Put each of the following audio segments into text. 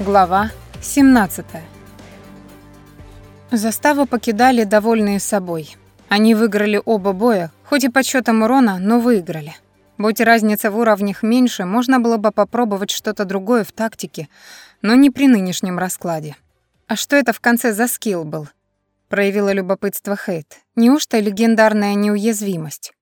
Глава 17. Заставу покидали довольные собой. Они выиграли оба боя, хоть и подсчётом урона, но выиграли. Будь разница в уровнях меньше, можно было бы попробовать что-то другое в тактике, но не при нынешнем раскладе. А что это в конце за скилл был? Проявила любопытство Хейт. Неужто легендарная неуязвимость?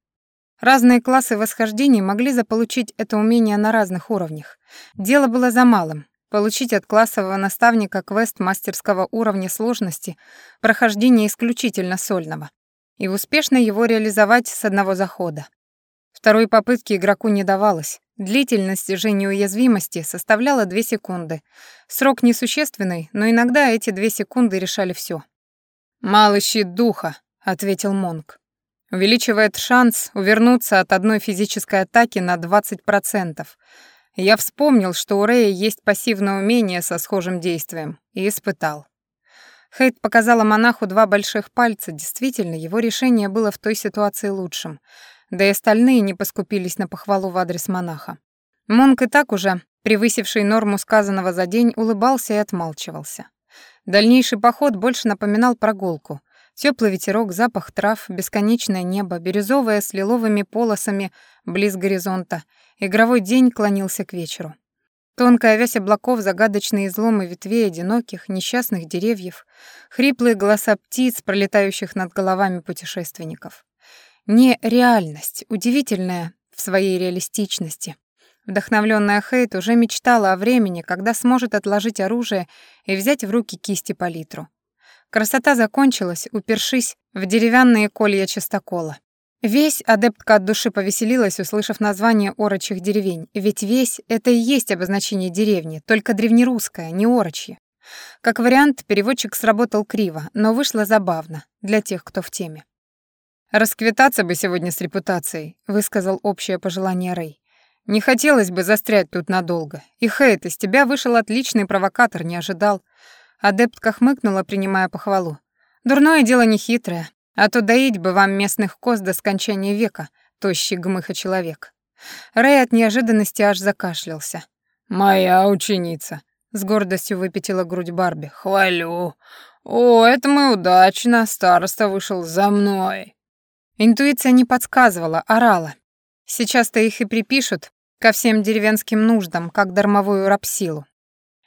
Разные классы восхождений могли заполучить это умение на разных уровнях. Дело было за малым Получить от классового наставника квест мастерского уровня сложности, прохождение исключительно сольного, и успешно его реализовать с одного захода. Второй попытки игроку не давалось. Длительность же неуязвимости составляла 2 секунды. Срок несущественный, но иногда эти 2 секунды решали все. «Малый щит духа», — ответил Монк. «Увеличивает шанс увернуться от одной физической атаки на 20%, я вспомнил, что у Рэя есть пассивное умение со схожим действием, и испытал. Хейт показала монаху два больших пальца, действительно, его решение было в той ситуации лучшим, да и остальные не поскупились на похвалу в адрес монаха. Монк и так уже, превысивший норму сказанного за день, улыбался и отмалчивался. Дальнейший поход больше напоминал прогулку. Теплый ветерок, запах трав, бесконечное небо, бирюзовое с лиловыми полосами близ горизонта — Игровой день клонился к вечеру. Тонкая вязь облаков, загадочные изломы ветвей одиноких, несчастных деревьев, хриплые голоса птиц, пролетающих над головами путешественников. Не реальность, удивительная в своей реалистичности. Вдохновленная Хейт уже мечтала о времени, когда сможет отложить оружие и взять в руки кисти палитру. Красота закончилась, упершись в деревянные колья частокола. Весь адептка от души повеселилась, услышав название орочих деревень, ведь весь — это и есть обозначение деревни, только древнерусское, не орочье. Как вариант, переводчик сработал криво, но вышло забавно для тех, кто в теме. «Расквитаться бы сегодня с репутацией», — высказал общее пожелание Рэй. «Не хотелось бы застрять тут надолго. И Хейт, из тебя вышел отличный провокатор, не ожидал». Адептка хмыкнула, принимая похвалу. «Дурное дело нехитрое. А то доить бы вам местных коз до скончания века, тощий гмыха человек. Рэй от неожиданности аж закашлялся. «Моя ученица», — с гордостью выпятила грудь Барби. «Хвалю. О, это мы удачно, староста вышел за мной». Интуиция не подсказывала, орала. Сейчас-то их и припишут ко всем деревенским нуждам, как дармовую рабсилу.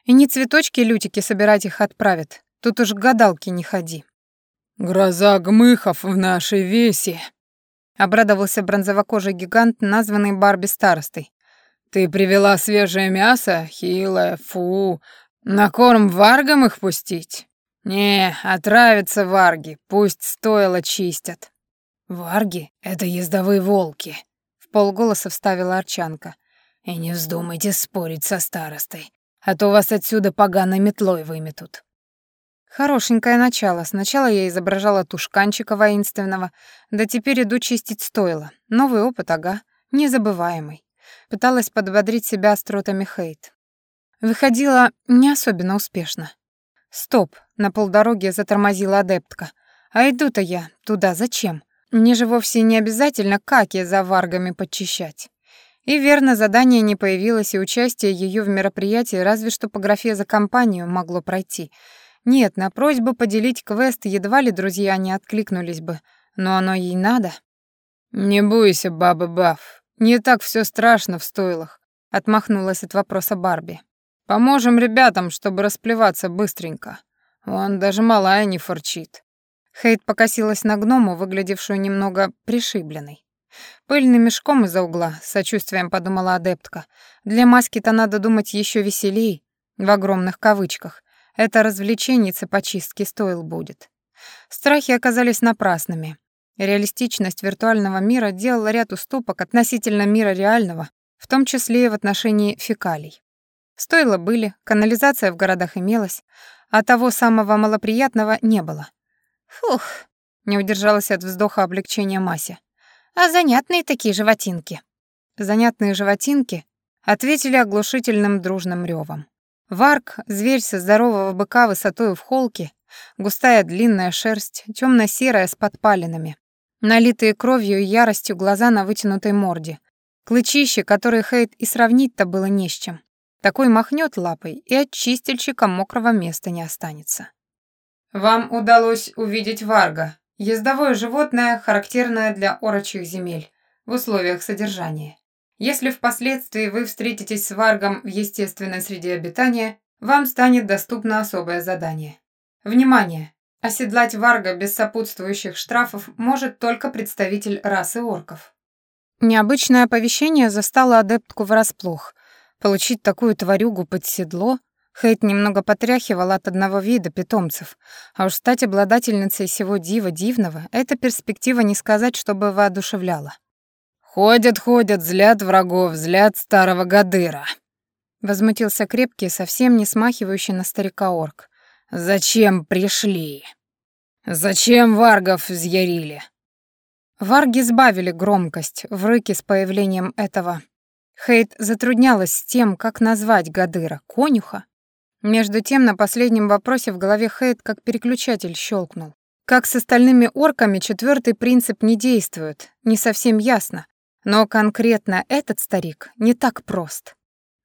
И не цветочки лютики собирать их отправят, тут уж к гадалке не ходи. «Гроза гмыхов в нашей весе», — обрадовался бронзовокожий гигант, названный Барби старостой. «Ты привела свежее мясо, хилое, фу. На корм варгам их пустить? Не, отравятся варги, пусть стоило чистят». «Варги — это ездовые волки», — в полголоса вставила Арчанка. «И не вздумайте спорить со старостой, а то вас отсюда поганой метлой выметут». Хорошенькое начало. Сначала я изображала тушканчика воинственного, да теперь иду чистить стойло. Новый опыт, ага, незабываемый. Пыталась подбодрить себя остротами хейт. Выходила не особенно успешно. Стоп, на полдороге затормозила адептка. А иду-то я туда зачем? Мне же вовсе не обязательно каки за варгами подчищать. И верно, задание не появилось, и участие ее в мероприятии разве что по графе за компанию могло пройти — нет, на просьбу поделить квест едва ли друзья не откликнулись бы, но оно ей надо. «Не бойся, баба Баф, не так все страшно в стойлах», — отмахнулась от вопроса Барби. «Поможем ребятам, чтобы расплеваться быстренько. Он даже малая не форчит». Хейт покосилась на гному, выглядевшую немного пришибленной. Пыльным мешком из-за угла, с сочувствием подумала адептка. Для маски-то надо думать еще веселей, в огромных кавычках, это развлеченица по чистке стоил будет. Страхи оказались напрасными. Реалистичность виртуального мира делала ряд уступок относительно мира реального, в том числе и в отношении фекалий. Стойла были, канализация в городах имелась, а того самого малоприятного не было. Фух, не удержалась от вздоха облегчения Мася. А занятные такие животинки. Занятные животинки ответили оглушительным дружным ревом. Варк, зверь со здорового быка высотой в холке, густая длинная шерсть, темно серая с подпалинами, налитые кровью и яростью глаза на вытянутой морде, клычище, которые Хейт и сравнить-то было не с чем. Такой махнет лапой, и от чистильщика мокрого места не останется. Вам удалось увидеть варга, ездовое животное, характерное для орочих земель, в условиях содержания. Если впоследствии вы встретитесь с варгом в естественной среде обитания, вам станет доступно особое задание. Внимание! Оседлать варга без сопутствующих штрафов может только представитель расы орков. Необычное оповещение застало адептку врасплох. Получить такую тварюгу под седло Хейт немного потряхивал от одного вида питомцев, а уж стать обладательницей всего дива дивного — эта перспектива не сказать, чтобы воодушевляла. «Ходят, ходят, злят врагов, злят старого Гадыра», — возмутился крепкий, совсем не смахивающий на старика орк. Зачем пришли? Зачем варгов взъярили? Варги сбавили громкость в рыке с появлением этого. Хейт затруднялась с тем, как назвать Гадыра, конюха. Между тем, на последнем вопросе в голове Хейт как переключатель щелкнул. Как с остальными орками четвертый принцип не действует, не совсем ясно. Но конкретно этот старик не так прост.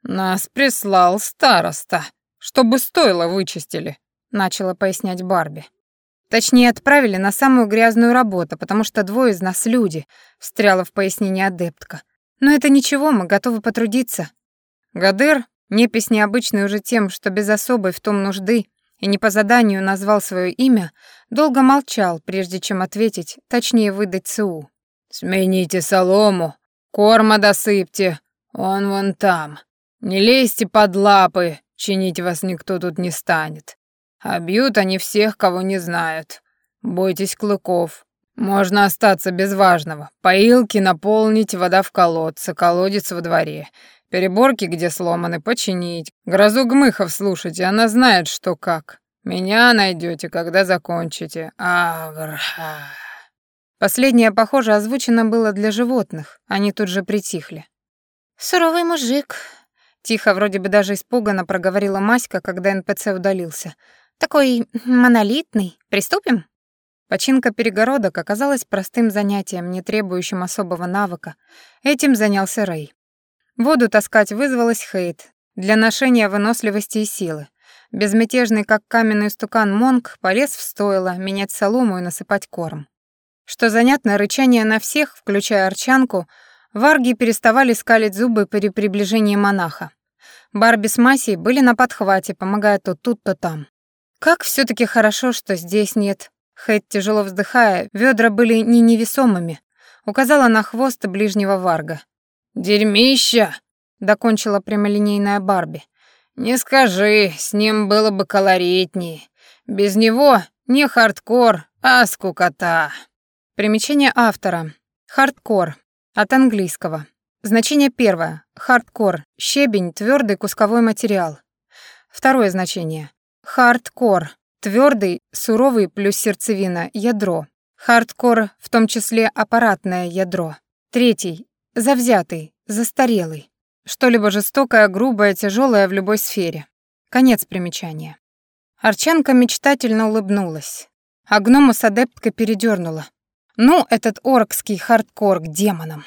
«Нас прислал староста, чтобы стоило вычистили», начала пояснять Барби. Точнее, отправили на самую грязную работу, потому что двое из нас люди, встряла в пояснение адептка. Но это ничего, мы готовы потрудиться. Гадыр, непись необычный уже тем, что без особой в том нужды и не по заданию назвал свое имя, долго молчал, прежде чем ответить, точнее выдать ЦУ. «Смените солому, корма досыпьте, он вон там. Не лезьте под лапы, чинить вас никто тут не станет. А бьют они всех, кого не знают. Бойтесь клыков. Можно остаться без важного. Поилки наполнить, вода в колодце, колодец во дворе. Переборки, где сломаны, починить. Грозу гмыхов слушайте, она знает, что как. Меня найдете, когда закончите. Агр. Последнее, похоже, озвучено было для животных. Они тут же притихли. «Суровый мужик», — тихо, вроде бы даже испуганно проговорила Маська, когда НПЦ удалился. Такой монолитный. Приступим? Починка перегородок оказалась простым занятием, не требующим особого навыка. Этим занялся Рэй. Воду таскать вызвалась Хейт для ношения выносливости и силы. Безмятежный, как каменный стукан Монг, полез в стойло, менять солому и насыпать корм. Что занятно, рычание на всех, включая арчанку, варги переставали скалить зубы при приближении монаха. Барби с Масей были на подхвате, помогая то тут, то там. Как все таки хорошо, что здесь нет. Хэт, тяжело вздыхая, ведра были не невесомыми. Указала на хвост ближнего варга. «Дерьмища!» — докончила прямолинейная Барби. «Не скажи, с ним было бы колоритнее. Без него не хардкор, а скукота». Примечание автора. Хардкор. От английского. Значение первое. Хардкор. Щебень, твердый кусковой материал. Второе значение. Хардкор. Твердый, суровый плюс сердцевина, ядро. Хардкор, в том числе аппаратное ядро. Третий. Завзятый, застарелый. Что-либо жестокое, грубое, тяжелое в любой сфере. Конец примечания. Арчанка мечтательно улыбнулась. А гному с адепткой передернула. Ну, этот оркский хардкор к демонам.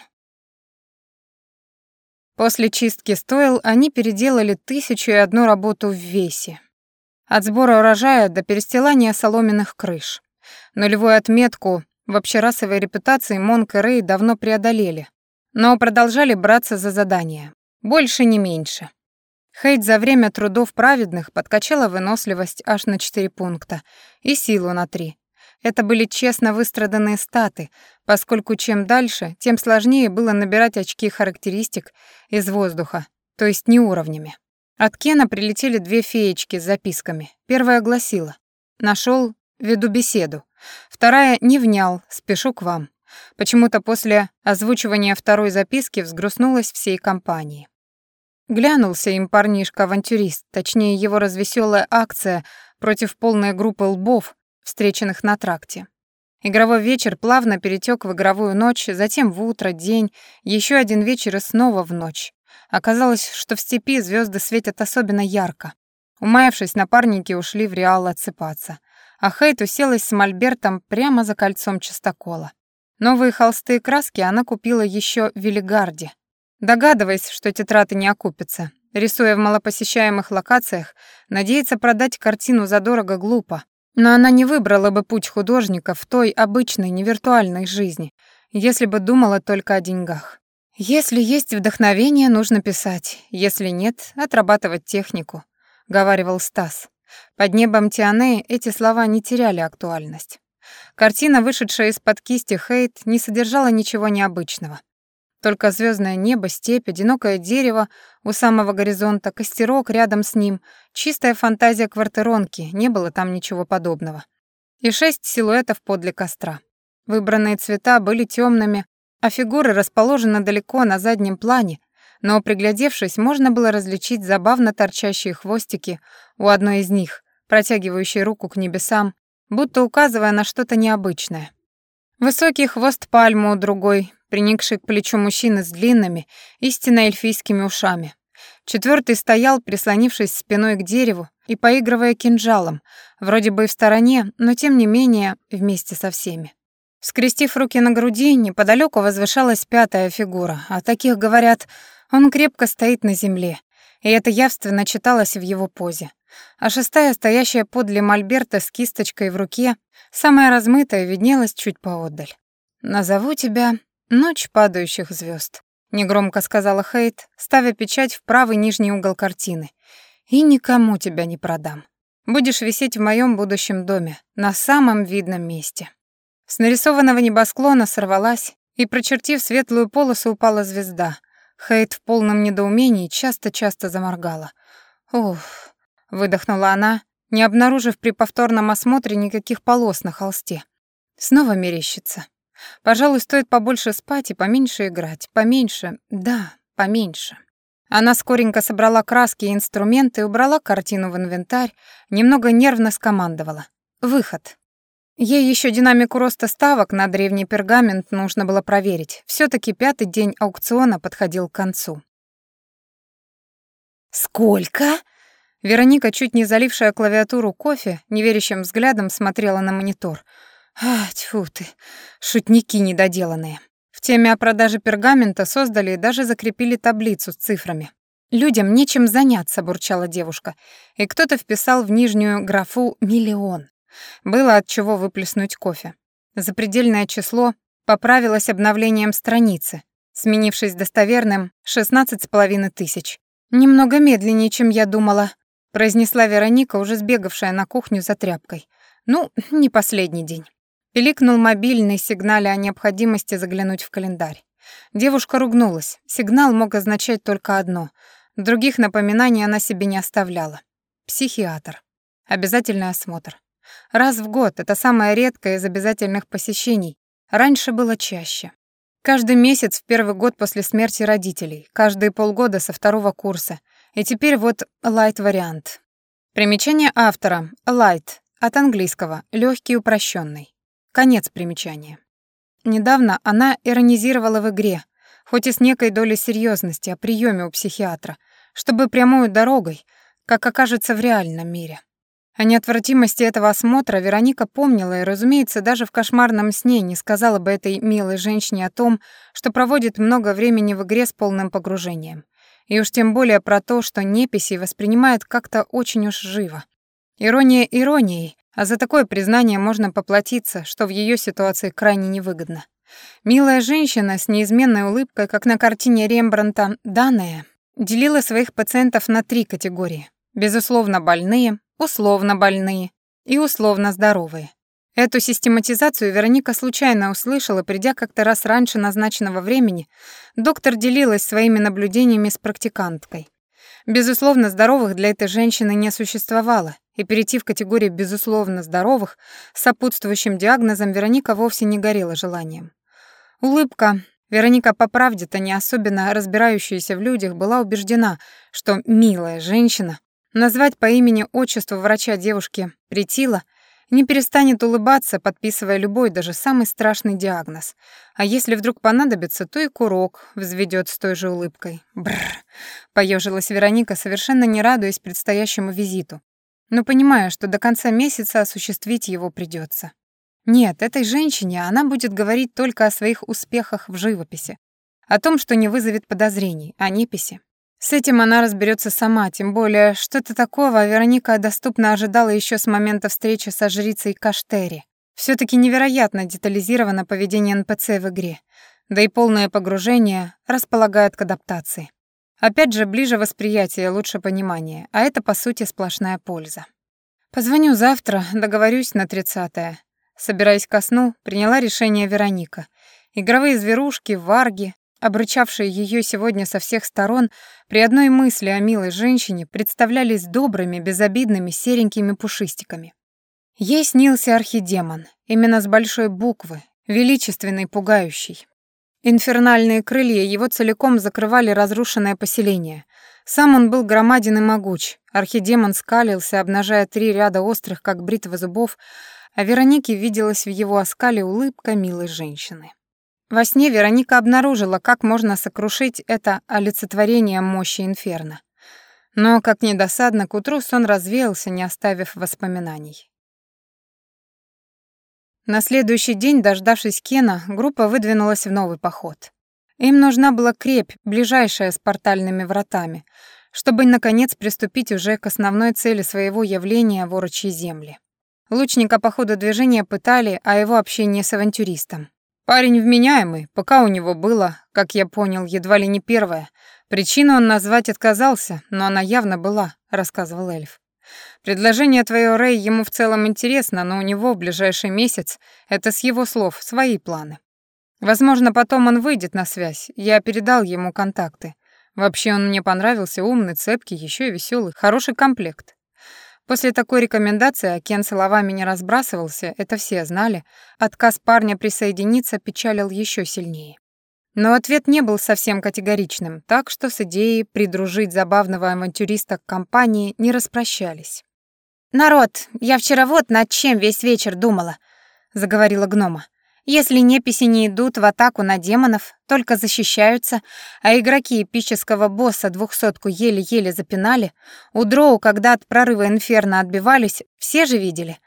После чистки стоил они переделали тысячу и одну работу в весе. От сбора урожая до перестилания соломенных крыш. Нулевую отметку в общерасовой репутации Монк и Рэй давно преодолели, но продолжали браться за задания. Больше, не меньше. Хейт за время трудов праведных подкачала выносливость аж на 4 пункта и силу на 3. Это были честно выстраданные статы, поскольку чем дальше, тем сложнее было набирать очки характеристик из воздуха, то есть не уровнями. От Кена прилетели две феечки с записками. Первая гласила «Нашел, веду беседу». Вторая «Не внял, спешу к вам». Почему-то после озвучивания второй записки взгрустнулась всей компании. Глянулся им парнишка-авантюрист, точнее его развеселая акция против полной группы лбов, встреченных на тракте. Игровой вечер плавно перетек в игровую ночь, затем в утро, день, еще один вечер и снова в ночь. Оказалось, что в степи звезды светят особенно ярко. Умаявшись, напарники ушли в Реал отсыпаться. А Хейт уселась с мольбертом прямо за кольцом частокола. Новые холсты и краски она купила еще в Велигарде. Догадываясь, что тетраты не окупятся, Рисуя в малопосещаемых локациях, надеяться продать картину задорого глупо. Но она не выбрала бы путь художника в той обычной, невиртуальной жизни, если бы думала только о деньгах. «Если есть вдохновение, нужно писать. Если нет, отрабатывать технику», — говаривал Стас. Под небом Тианы эти слова не теряли актуальность. Картина, вышедшая из-под кисти Хейт, не содержала ничего необычного. Только звездное небо, степь, одинокое дерево у самого горизонта, костерок рядом с ним, чистая фантазия квартиронки, не было там ничего подобного. И шесть силуэтов подле костра. Выбранные цвета были темными, а фигуры расположены далеко на заднем плане, но, приглядевшись, можно было различить забавно торчащие хвостики у одной из них, протягивающей руку к небесам, будто указывая на что-то необычное. Высокий хвост пальмы у другой, приникший к плечу мужчины с длинными, истинно эльфийскими ушами. Четвертый стоял, прислонившись спиной к дереву и поигрывая кинжалом, вроде бы и в стороне, но тем не менее вместе со всеми. Скрестив руки на груди, неподалеку возвышалась пятая фигура, а таких, говорят, он крепко стоит на земле, и это явственно читалось в его позе. А шестая, стоящая подле мольберта с кисточкой в руке, самая размытая, виднелась чуть поодаль. «Назову тебя «Ночь падающих звезд», — негромко сказала Хейт, ставя печать в правый нижний угол картины. «И никому тебя не продам. Будешь висеть в моем будущем доме, на самом видном месте». С нарисованного небосклона сорвалась, и, прочертив светлую полосу, упала звезда. Хейт в полном недоумении часто-часто заморгала. «Уф», — выдохнула она, не обнаружив при повторном осмотре никаких полос на холсте. Снова мерещится. Пожалуй, стоит побольше спать и поменьше играть. Поменьше, да, поменьше. Она скоренько собрала краски и инструменты, убрала картину в инвентарь, немного нервно скомандовала. «Выход». Ей еще динамику роста ставок на древний пергамент нужно было проверить. все таки пятый день аукциона подходил к концу. «Сколько?» Вероника, чуть не залившая клавиатуру кофе, неверящим взглядом смотрела на монитор. «А, тьфу ты, шутники недоделанные». В теме о продаже пергамента создали и даже закрепили таблицу с цифрами. «Людям нечем заняться», — бурчала девушка, и кто-то вписал в нижнюю графу «миллион». Было от чего выплеснуть кофе. Запредельное число поправилось обновлением страницы, сменившись достоверным шестнадцать с половиной тысяч. «Немного медленнее, чем я думала», — произнесла Вероника, уже сбегавшая на кухню за тряпкой. «Ну, не последний день». Пиликнул мобильный, сигналя о необходимости заглянуть в календарь. Девушка ругнулась. Сигнал мог означать только одно. Других напоминаний она себе не оставляла. Психиатр. Обязательный осмотр. Раз в год — это самое редкое из обязательных посещений. Раньше было чаще. Каждый месяц в первый год после смерти родителей, каждые полгода со второго курса. И теперь вот лайт-вариант. Примечание автора. Light. От английского. Легкий упрощенный. Конец примечания. Недавно она иронизировала в игре, хоть и с некой долей серьезности, о приеме у психиатра, чтобы прямой дорогой, как окажется в реальном мире. О неотвратимости этого осмотра Вероника помнила и, разумеется, даже в кошмарном сне не сказала бы этой милой женщине о том, что проводит много времени в игре с полным погружением. И уж тем более про то, что неписи воспринимает как-то очень уж живо. Ирония иронией, а за такое признание можно поплатиться, что в ее ситуации крайне невыгодно. Милая женщина с неизменной улыбкой, как на картине Рембранта «Данная», делила своих пациентов на три категории. Безусловно больные, условно больные и условно здоровые. Эту систематизацию Вероника случайно услышала, придя как-то раз раньше назначенного времени, доктор делилась своими наблюдениями с практиканткой. Безусловно, здоровых для этой женщины не существовало, и перейти в категорию безусловно здоровых с сопутствующим диагнозом Вероника вовсе не горела желанием. Улыбка, Вероника по правде-то не особенно разбирающаяся в людях, была убеждена, что милая женщина, назвать по имени-отчеству врача девушки Притила, не перестанет улыбаться, подписывая любой, даже самый страшный диагноз. А если вдруг понадобится, то и курок взведет с той же улыбкой. Бррр. Поежилась Вероника, совершенно не радуясь предстоящему визиту, но понимая, что до конца месяца осуществить его придется. Нет, этой женщине она будет говорить только о своих успехах в живописи, о том, что не вызовет подозрений, о неписи. С этим она разберется сама, тем более что-то такого Вероника доступно ожидала еще с момента встречи со жрицей Каштери. все таки невероятно детализировано поведение НПЦ в игре, да и полное погружение располагает к адаптации. Опять же, ближе восприятие, лучше понимание, а это, по сути, сплошная польза. Позвоню завтра, договорюсь на тридцатое. Собираясь ко сну, приняла решение Вероника. Игровые зверушки, варги, обрычавшие ее сегодня со всех сторон, при одной мысли о милой женщине представлялись добрыми, безобидными, серенькими пушистиками. Ей снился архидемон, именно с большой буквы, величественный, пугающий. Инфернальные крылья его целиком закрывали разрушенное поселение. Сам он был громаден и могуч. Архидемон скалился, обнажая три ряда острых, как бритва зубов, а Веронике виделась в его оскале улыбка милой женщины. Во сне Вероника обнаружила, как можно сокрушить это олицетворение мощи инферно. Но, как недосадно, к утру сон развеялся, не оставив воспоминаний. На следующий день, дождавшись Кена, группа выдвинулась в новый поход. Им нужна была крепь, ближайшая с портальными вратами, чтобы, наконец, приступить уже к основной цели своего явления в земли. Лучника по ходу движения пытали о его общении с авантюристом. Парень вменяемый, пока у него было, как я понял, едва ли не первое. Причину он назвать отказался, но она явно была, рассказывал эльф. Предложение твоё, Рэй, ему в целом интересно, но у него в ближайший месяц, это с его слов, свои планы. Возможно, потом он выйдет на связь, я передал ему контакты. Вообще он мне понравился, умный, цепкий, ещё и веселый, хороший комплект. После такой рекомендации, Кен словами не разбрасывался, это все знали, отказ парня присоединиться печалил еще сильнее. Но ответ не был совсем категоричным, так что с идеей придружить забавного авантюриста к компании не распрощались. «Народ, я вчера вот над чем весь вечер думала», — заговорила гнома. Если неписи не идут в атаку на демонов, только защищаются, а игроки эпического босса двухсотку еле-еле запинали, у Дроу, когда от прорыва Инферно отбивались, все же видели.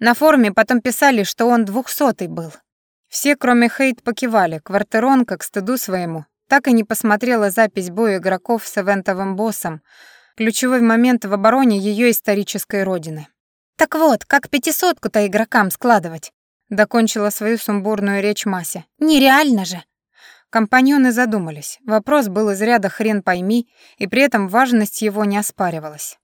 На форуме потом писали, что он двухсотый был. Все, кроме Хейт, покивали, Квартерон, как стыду своему, так и не посмотрела запись боя игроков с эвентовым боссом, ключевой момент в обороне ее исторической родины. Так вот, как пятисотку-то игрокам складывать? Докончила свою сумбурную речь Мася. «Нереально же!» Компаньоны задумались. Вопрос был из ряда «хрен пойми», и при этом важность его не оспаривалась.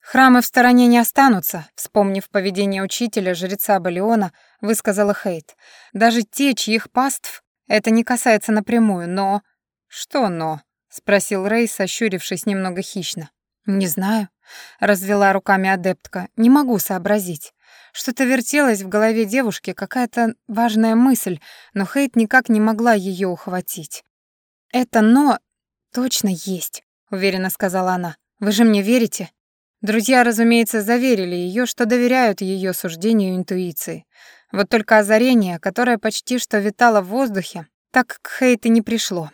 «Храмы в стороне не останутся», вспомнив поведение учителя, жреца Балиона, высказала Хейт. «Даже те, чьих паств это не касается напрямую, но...» «Что «но»?» — спросил Рей, сощурившись немного хищно. «Не знаю», — развела руками адептка. «Не могу сообразить. Что-то вертелось в голове девушки, какая-то важная мысль, но Хейт никак не могла ее ухватить. «Это «но» точно есть», — уверенно сказала она. «Вы же мне верите?» Друзья, разумеется, заверили ее, что доверяют ее суждению и интуиции. Вот только озарение, которое почти что витало в воздухе, так к Хейт и не пришло.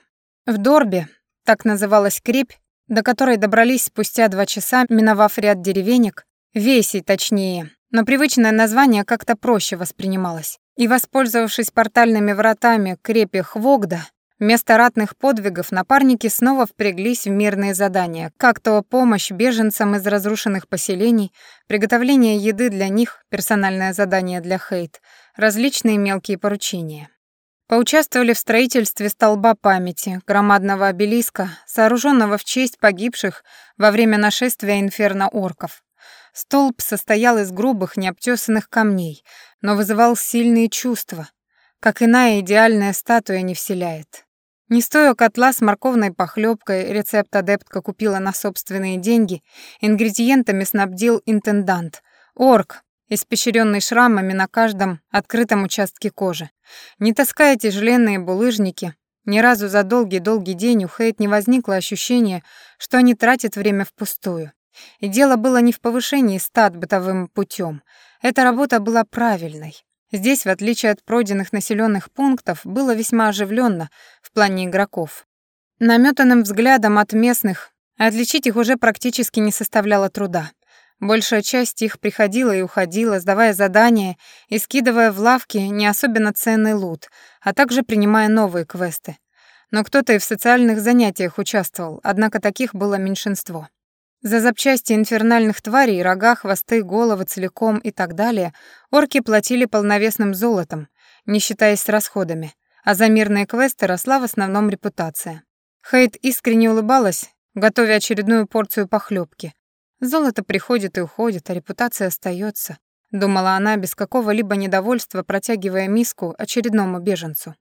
В Дорбе, так называлась крепь, до которой добрались спустя два часа, миновав ряд деревенек, весей точнее, но привычное название как-то проще воспринималось. И, воспользовавшись портальными вратами крепи Хвогда, вместо ратных подвигов напарники снова впряглись в мирные задания, как то помощь беженцам из разрушенных поселений, приготовление еды для них, персональное задание для Хейт, различные мелкие поручения. Поучаствовали в строительстве столба памяти, громадного обелиска, сооруженного в честь погибших во время нашествия инферно-орков. Столб состоял из грубых, необтесанных камней, но вызывал сильные чувства, как иная идеальная статуя не вселяет. Не стоя котла с морковной похлебкой, рецепт адептка купила на собственные деньги, ингредиентами снабдил интендант. Орк, испещренный шрамами на каждом открытом участке кожи. Не таская тяжеленные булыжники, ни разу за долгий-долгий день у Хейт не возникло ощущения, что они тратят время впустую. И дело было не в повышении стат бытовым путем. Эта работа была правильной. Здесь, в отличие от пройденных населенных пунктов, было весьма оживленно в плане игроков. Наметанным взглядом от местных отличить их уже практически не составляло труда. Большая часть их приходила и уходила, сдавая задания и скидывая в лавки не особенно ценный лут, а также принимая новые квесты. но кто-то и в социальных занятиях участвовал, однако таких было меньшинство. За запчасти инфернальных тварей, рога, хвосты, головы целиком и так далее орки платили полновесным золотом, не считаясь с расходами, а за мирные квесты росла в основном репутация. Хейт искренне улыбалась, готовя очередную порцию похлебки. Золото приходит и уходит, а репутация остается, думала она без какого-либо недовольства, протягивая миску очередному беженцу.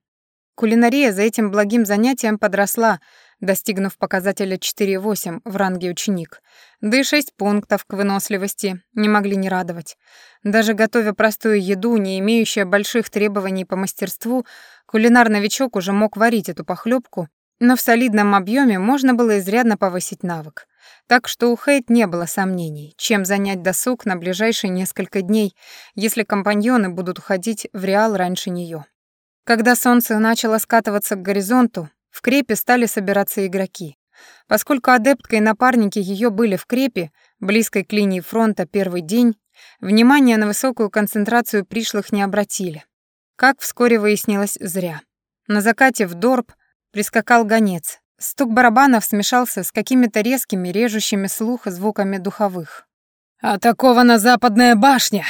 Кулинария за этим благим занятием подросла, достигнув показателя 4,8 в ранге ученик. Да и 6 пунктов к выносливости не могли не радовать. Даже готовя простую еду, не имеющую больших требований по мастерству, кулинар-новичок уже мог варить эту похлебку, но в солидном объеме можно было изрядно повысить навык. Так что у Хейт не было сомнений, чем занять досуг на ближайшие несколько дней, если компаньоны будут уходить в Реал раньше нее. Когда солнце начало скатываться к горизонту, в крепе стали собираться игроки. Поскольку адептка и напарники ее были в крепе, близкой к линии фронта первый день, внимание на высокую концентрацию пришлых не обратили. Как вскоре выяснилось, зря. На закате в Дорб прискакал гонец. Стук барабанов смешался с какими-то резкими, режущими слух звуками духовых. «Атакована западная башня!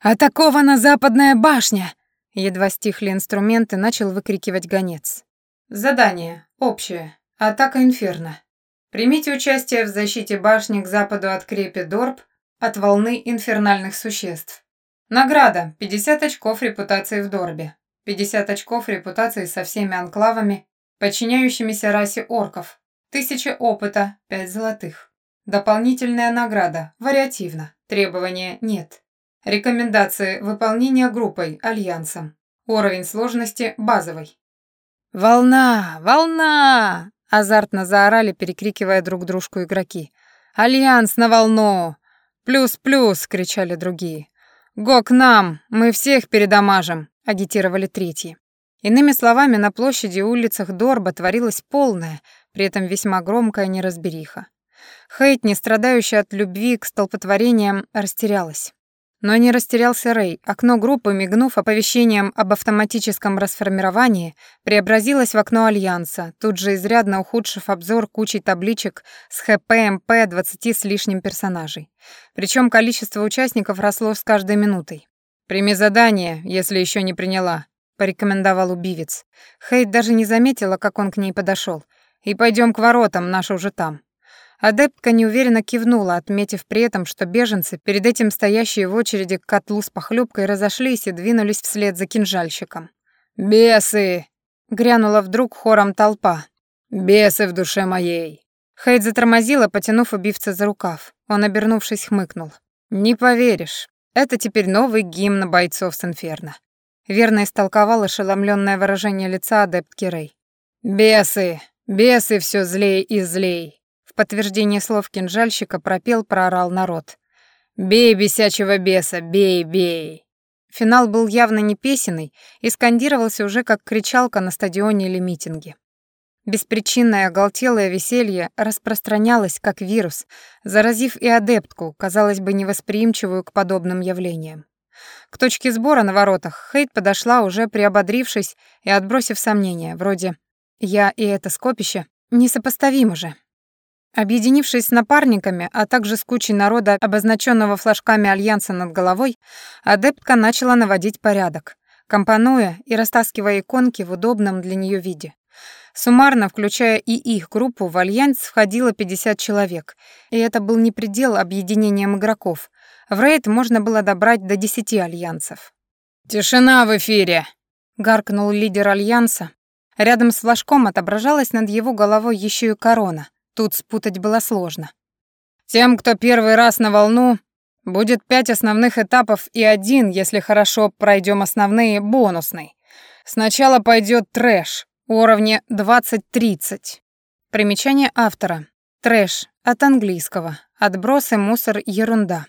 Атакована западная башня!» Едва стихли инструменты, начал выкрикивать гонец. Задание. Общее. Атака Инферно. Примите участие в защите башни к западу от крепи Дорб от волны инфернальных существ. Награда. 50 очков репутации в Дорбе. 50 очков репутации со всеми анклавами, подчиняющимися расе орков. 1000 опыта, 5 золотых. Дополнительная награда. Вариативно. Требования нет. Рекомендации выполнения группой, альянсом. Уровень сложности базовый. «Волна! Волна!» — азартно заорали, перекрикивая друг дружку игроки. «Альянс на волну! Плюс-плюс!» — кричали другие. «Го к нам! Мы всех передамажим!» — агитировали третьи. Иными словами, на площади и улицах Дорба творилась полная, при этом весьма громкая неразбериха. Хейт, не страдающая от любви к столпотворениям, растерялась. Но не растерялся Рэй. Окно группы, мигнув оповещением об автоматическом расформировании, преобразилось в окно Альянса, тут же изрядно ухудшив обзор кучей табличек с ХПМП 20 с лишним персонажей. Причем количество участников росло с каждой минутой. «Прими задание, если еще не приняла», — порекомендовал убивец. Хейт даже не заметила, как он к ней подошел. «И пойдем к воротам, наши уже там». Адептка неуверенно кивнула, отметив при этом, что беженцы, перед этим стоящие в очереди к котлу с похлебкой, разошлись и двинулись вслед за кинжальщиком. «Бесы!» — грянула вдруг хором толпа. «Бесы в душе моей!» Хейд затормозила, потянув убивца за рукав. Он, обернувшись, хмыкнул. «Не поверишь, это теперь новый гимн бойцов с Инферно». Верно истолковал ошеломленное выражение лица адептки Рэй. «Бесы! Бесы все злей и злей!» Подтверждение слов кинжальщика пропел, проорал народ. «Бей, бесячего беса, бей, бей!» Финал был явно не песенный и скандировался уже как кричалка на стадионе или митинге. Беспричинное оголтелое веселье распространялось как вирус, заразив и адептку, казалось бы, невосприимчивую к подобным явлениям. К точке сбора на воротах Хейт подошла, уже приободрившись и отбросив сомнения, вроде «я и это скопище несопоставимы же». Объединившись с напарниками, а также с кучей народа, обозначенного флажками Альянса над головой, адептка начала наводить порядок, компонуя и растаскивая иконки в удобном для нее виде. Суммарно, включая и их группу, в Альянс входило 50 человек, и это был не предел объединением игроков. В рейд можно было добрать до 10 альянсов. «Тишина в эфире!» — гаркнул лидер Альянса. Рядом с флажком отображалась над его головой еще и корона — Тут спутать было сложно. Тем, кто первый раз на волну, будет пять основных этапов и один, если хорошо пройдем основные, бонусный. Сначала пойдет трэш, уровня 20-30. Примечание автора. Трэш от английского. Отбросы, мусор, ерунда.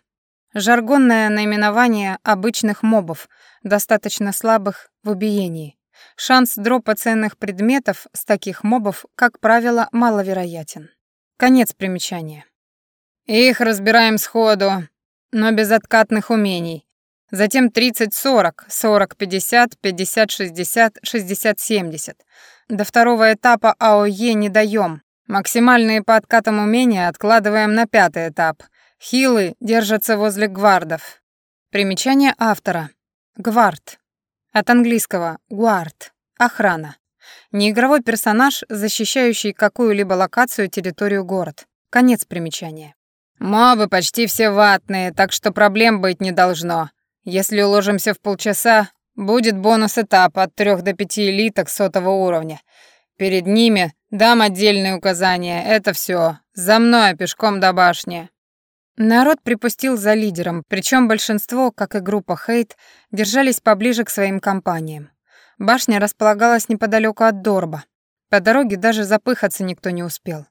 Жаргонное наименование обычных мобов, достаточно слабых в убиении. Шанс дропа ценных предметов с таких мобов, как правило, маловероятен. Конец примечания. Их разбираем сходу, но без откатных умений. Затем 30-40, 40-50, 50-60, 60-70. До второго этапа АОЕ не даем. Максимальные по откатам умения откладываем на пятый этап. Хилы держатся возле гвардов. Примечание автора. Гвард. От английского «guard» — охрана. Неигровой персонаж, защищающий какую-либо локацию, территорию, город. Конец примечания. Мобы почти все ватные, так что проблем быть не должно. Если уложимся в полчаса, будет бонус этап от 3 до 5 элиток сотого уровня. Перед ними дам отдельные указания. Это все. За мной, пешком до башни. Народ припустил за лидером, причем большинство, как и группа Хейт, держались поближе к своим компаниям. Башня располагалась неподалеку от Дорба. По дороге даже запыхаться никто не успел.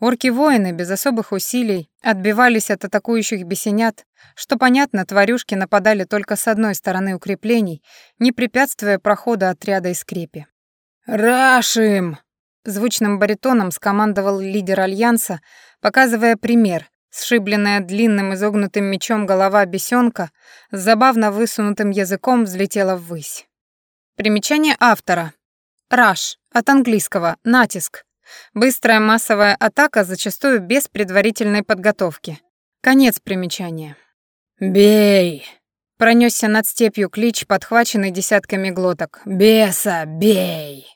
Орки-воины без особых усилий отбивались от атакующих бесенят, что, понятно, тварюшки нападали только с одной стороны укреплений, не препятствуя проходу отряда из крепи. «Рашим!» — звучным баритоном скомандовал лидер Альянса, показывая пример, Сшибленная длинным изогнутым мечом голова бесенка с забавно высунутым языком взлетела ввысь. Примечание автора. Раш, от английского «натиск». Быстрая массовая атака, зачастую без предварительной подготовки. Конец примечания. «Бей!» Пронесся над степью клич, подхваченный десятками глоток. «Беса, бей!»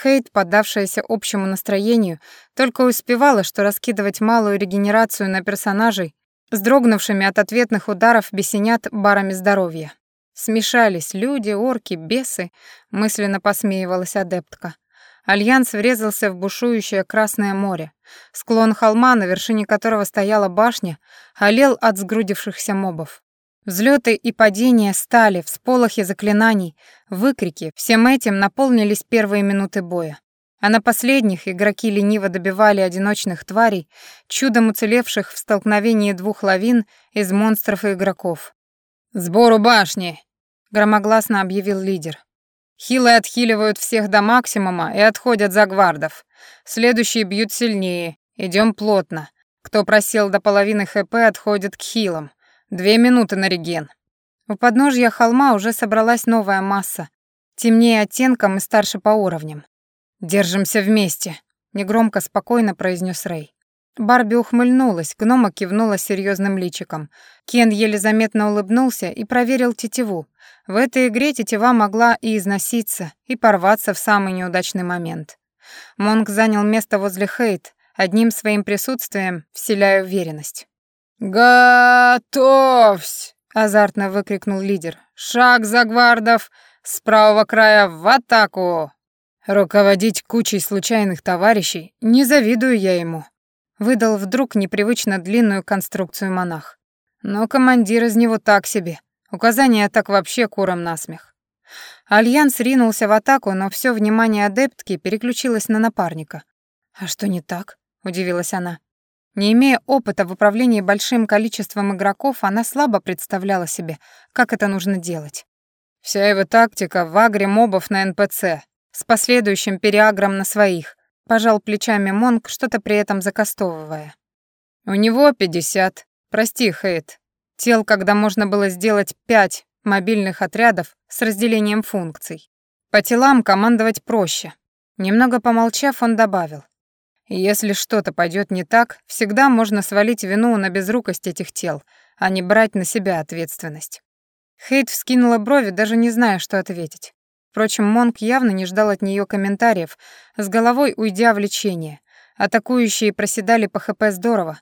Хейт, поддавшаяся общему настроению, только успевала, что раскидывать малую регенерацию на персонажей, с дрогнувшими от ответных ударов бесенят барами здоровья. Смешались люди, орки, бесы, мысленно посмеивалась адептка. Альянс врезался в бушующее Красное море. Склон холма, на вершине которого стояла башня, алел от сгрудившихся мобов. Взлеты и падения стали, всполохи заклинаний, выкрики — всем этим наполнились первые минуты боя. А на последних игроки лениво добивали одиночных тварей, чудом уцелевших в столкновении двух лавин из монстров и игроков. «Сбору башни!» — громогласно объявил лидер. Хилы отхиливают всех до максимума и отходят за гвардов. Следующие бьют сильнее. Идем плотно. Кто просел до половины ХП, отходит к хилам. Две минуты на реген. У подножья холма уже собралась новая масса, темнее оттенком и старше по уровням. «Держимся вместе», — негромко, спокойно произнес Рэй. Барби ухмыльнулась, гнома кивнула серьезным личиком. Кен еле заметно улыбнулся и проверил тетиву. В этой игре тетива могла и износиться, и порваться в самый неудачный момент. Монг занял место возле Хейт, одним своим присутствием вселяя уверенность. «Готовься!» — азартно выкрикнул лидер. «Шаг за гвардов! С правого края в атаку!» Руководить кучей случайных товарищей не завидую я ему. Выдал вдруг непривычно длинную конструкцию монах. Но командир из него так себе. Указания так вообще куром насмех. Альянс ринулся в атаку, но все внимание адептки переключилось на напарника. «А что не так?» — удивилась она. Не имея опыта в управлении большим количеством игроков, она слабо представляла себе, как это нужно делать. Вся его тактика в агре мобов на НПЦ, с последующим переагром на своих, пожал плечами Монк, что-то при этом закастовывая. У него 50. Прости, Хейт. Тел, когда можно было сделать 5 мобильных отрядов с разделением функций. По телам командовать проще. Немного помолчав, он добавил. Если что-то пойдет не так, всегда можно свалить вину на безрукость этих тел, а не брать на себя ответственность. Хейт вскинула брови, даже не зная, что ответить. Впрочем, Монк явно не ждал от нее комментариев, с головой уйдя в лечение. Атакующие проседали по ХП здорово.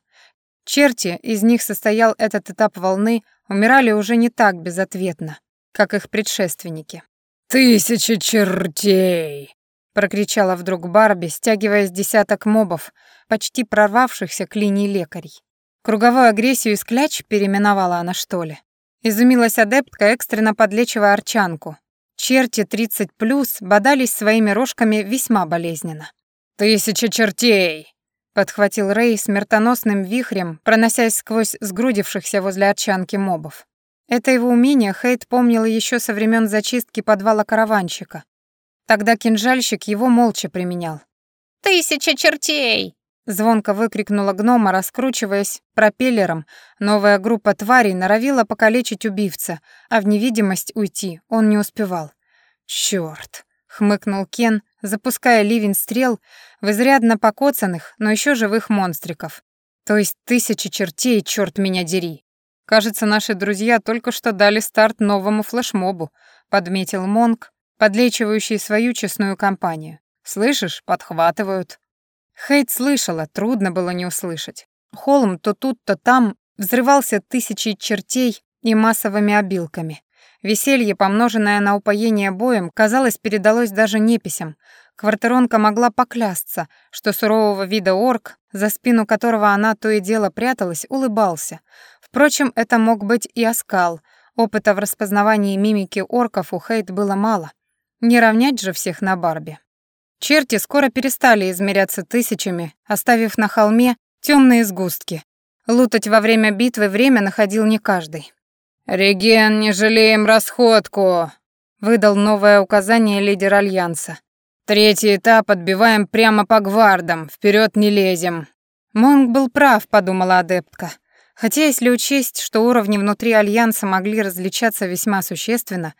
Черти, из них состоял этот этап волны, умирали уже не так безответно, как их предшественники. «Тысячи чертей!» прокричала вдруг Барби, стягивая с десяток мобов, почти прорвавшихся к линии лекарей. Круговую агрессию из кляч переименовала она, что ли? Изумилась адептка, экстренно подлечивая арчанку. Черти 30+, бодались своими рожками весьма болезненно. «Тысяча чертей!» — подхватил Рэй смертоносным вихрем, проносясь сквозь сгрудившихся возле арчанки мобов. Это его умение Хейт помнила еще со времен зачистки подвала караванщика, Тогда кинжальщик его молча применял. «Тысяча чертей!» Звонко выкрикнула гнома, раскручиваясь пропеллером. Новая группа тварей норовила покалечить убивца, а в невидимость уйти он не успевал. «Чёрт!» — хмыкнул Кен, запуская ливень стрел в изрядно покоцанных, но еще живых монстриков. То есть тысячи чертей, черт меня дери. Кажется, наши друзья только что дали старт новому флешмобу, подметил Монк, подлечивающий свою честную компанию. Слышишь, подхватывают. Хейт слышала, трудно было не услышать. Холм то тут, то там взрывался тысячей чертей и массовыми обилками. Веселье, помноженное на упоение боем, казалось, передалось даже неписям. Квартиронка могла поклясться, что сурового вида орк, за спину которого она то и дело пряталась, улыбался. Впрочем, это мог быть и оскал. Опыта в распознавании мимики орков у Хейт было мало. Не равнять же всех на Барби. Черти скоро перестали измеряться тысячами, оставив на холме темные сгустки. Лутать во время битвы время находил не каждый. «Реген, не жалеем расходку!» — выдал новое указание лидер Альянса. «Третий этап отбиваем прямо по гвардам, вперед не лезем». Монг был прав, подумала адептка. Хотя если учесть, что уровни внутри Альянса могли различаться весьма существенно,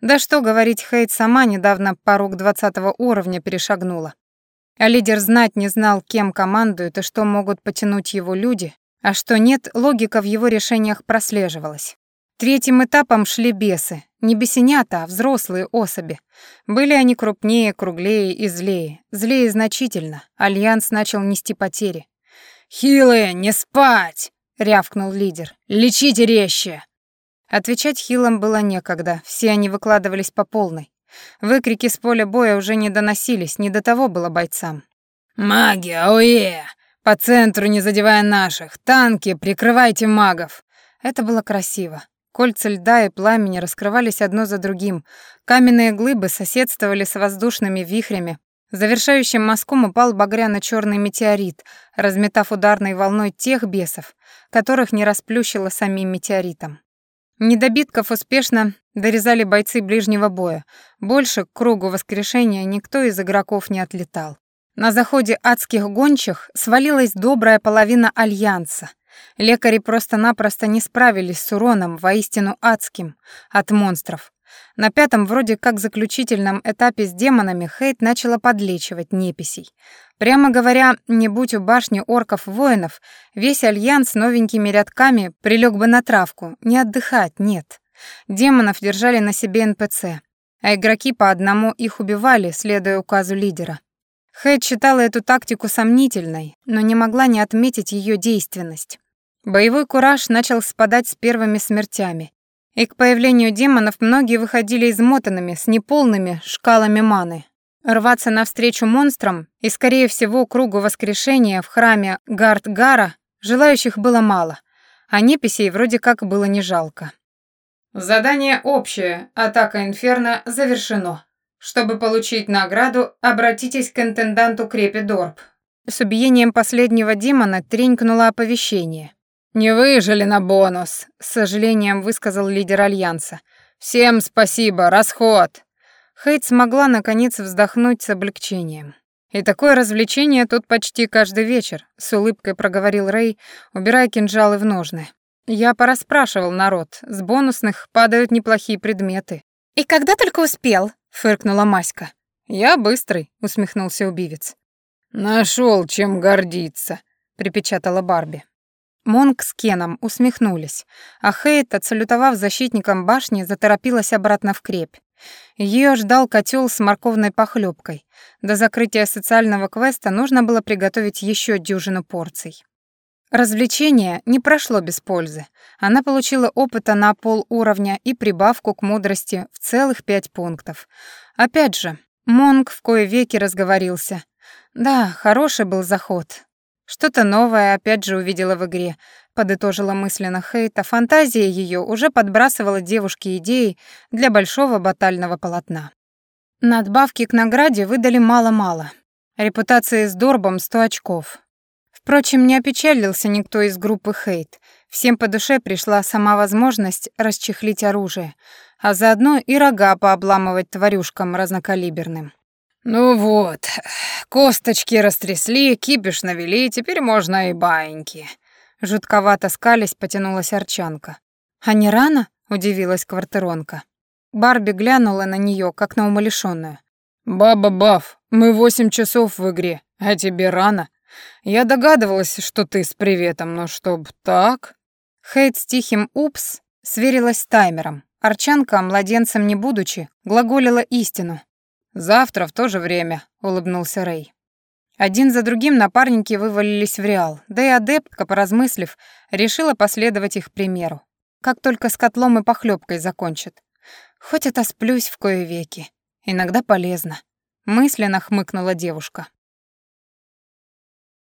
да что говорить, Хейт сама недавно порог двадцатого уровня перешагнула. А лидер знать не знал, кем командует и что могут потянуть его люди, а что нет, логика в его решениях прослеживалась. Третьим этапом шли бесы, не бесенята, а взрослые особи. Были они крупнее, круглее и злее. Злее значительно. Альянс начал нести потери. «Хилые, не спать!» — рявкнул лидер. «Лечите резче!» Отвечать хилам было некогда, все они выкладывались по полной. Выкрики с поля боя уже не доносились, не до того было бойцам. «Маги, ауе! По центру, не задевая наших! Танки, прикрывайте магов!» Это было красиво. Кольца льда и пламени раскрывались одно за другим. Каменные глыбы соседствовали с воздушными вихрями. Завершающим мазком упал багряно черный метеорит, разметав ударной волной тех бесов, которых не расплющило самим метеоритом. Недобитков успешно дорезали бойцы ближнего боя. Больше к кругу воскрешения никто из игроков не отлетал. На заходе адских гончих свалилась добрая половина Альянса. Лекари просто-напросто не справились с уроном, воистину адским, от монстров. На пятом, вроде как заключительном этапе с демонами, Хейт начала подлечивать неписей. Прямо говоря, не будь у башни орков-воинов, весь альянс новенькими рядками прилег бы на травку, не отдыхать, нет. Демонов держали на себе НПЦ, а игроки по одному их убивали, следуя указу лидера. Хейт считала эту тактику сомнительной, но не могла не отметить ее действенность. Боевой кураж начал спадать с первыми смертями, и к появлению демонов многие выходили измотанными, с неполными шкалами маны. Рваться навстречу монстрам и, скорее всего, кругу воскрешения в храме Гард-Гара желающих было мало, а неписей вроде как было не жалко. Задание общее, атака Инферно завершено. Чтобы получить награду, обратитесь к интенданту Крепи Дорп. С убиением последнего демона тренькнуло оповещение. «Не выжили на бонус», — с сожалением высказал лидер Альянса. «Всем спасибо, расход». Хейт смогла, наконец, вздохнуть с облегчением. «И такое развлечение тут почти каждый вечер», — с улыбкой проговорил Рэй, убирая кинжалы в ножны. «Я пораспрашивал народ. С бонусных падают неплохие предметы». «И когда только успел?» — фыркнула Маська. «Я быстрый», — усмехнулся убивец. «Нашел чем гордиться», — припечатала Барби. Монг с Кеном усмехнулись, а Хейт, отсалютовав защитникам башни, заторопилась обратно в крепь. Ее ждал котел с морковной похлебкой. До закрытия социального квеста нужно было приготовить еще дюжину порций. Развлечение не прошло без пользы. Она получила опыта на пол уровня и прибавку к мудрости в целых пять пунктов. Опять же, Монг в кое веки разговорился. Да, хороший был заход, что-то новое опять же увидела в игре, подытожила мысленно Хейта. Фантазия ее уже подбрасывала девушке идеи для большого батального полотна. Надбавки к награде выдали мало-мало. Репутация с Дорбом 100 очков. Впрочем, не опечалился никто из группы Хейт. Всем по душе пришла сама возможность расчехлить оружие, а заодно и рога пообламывать тварюшкам разнокалиберным. «Ну вот, косточки растрясли, кипиш навели, теперь можно и баиньки». Жутковато скались потянулась Арчанка. «А не рано?» — удивилась квартиронка. Барби глянула на нее, как на умалишённую. «Баба Баф, мы восемь часов в игре, а тебе рано. Я догадывалась, что ты с приветом, но чтоб так...» Хейт с тихим «упс» сверилась с таймером. Арчанка, младенцем не будучи, глаголила истину. «Завтра в то же время», — улыбнулся Рэй. Один за другим напарники вывалились в Реал, да и адептка, поразмыслив, решила последовать их примеру. Как только с котлом и похлебкой закончат. Хоть это сплюсь в кое веки. Иногда полезно. Мысленно хмыкнула девушка.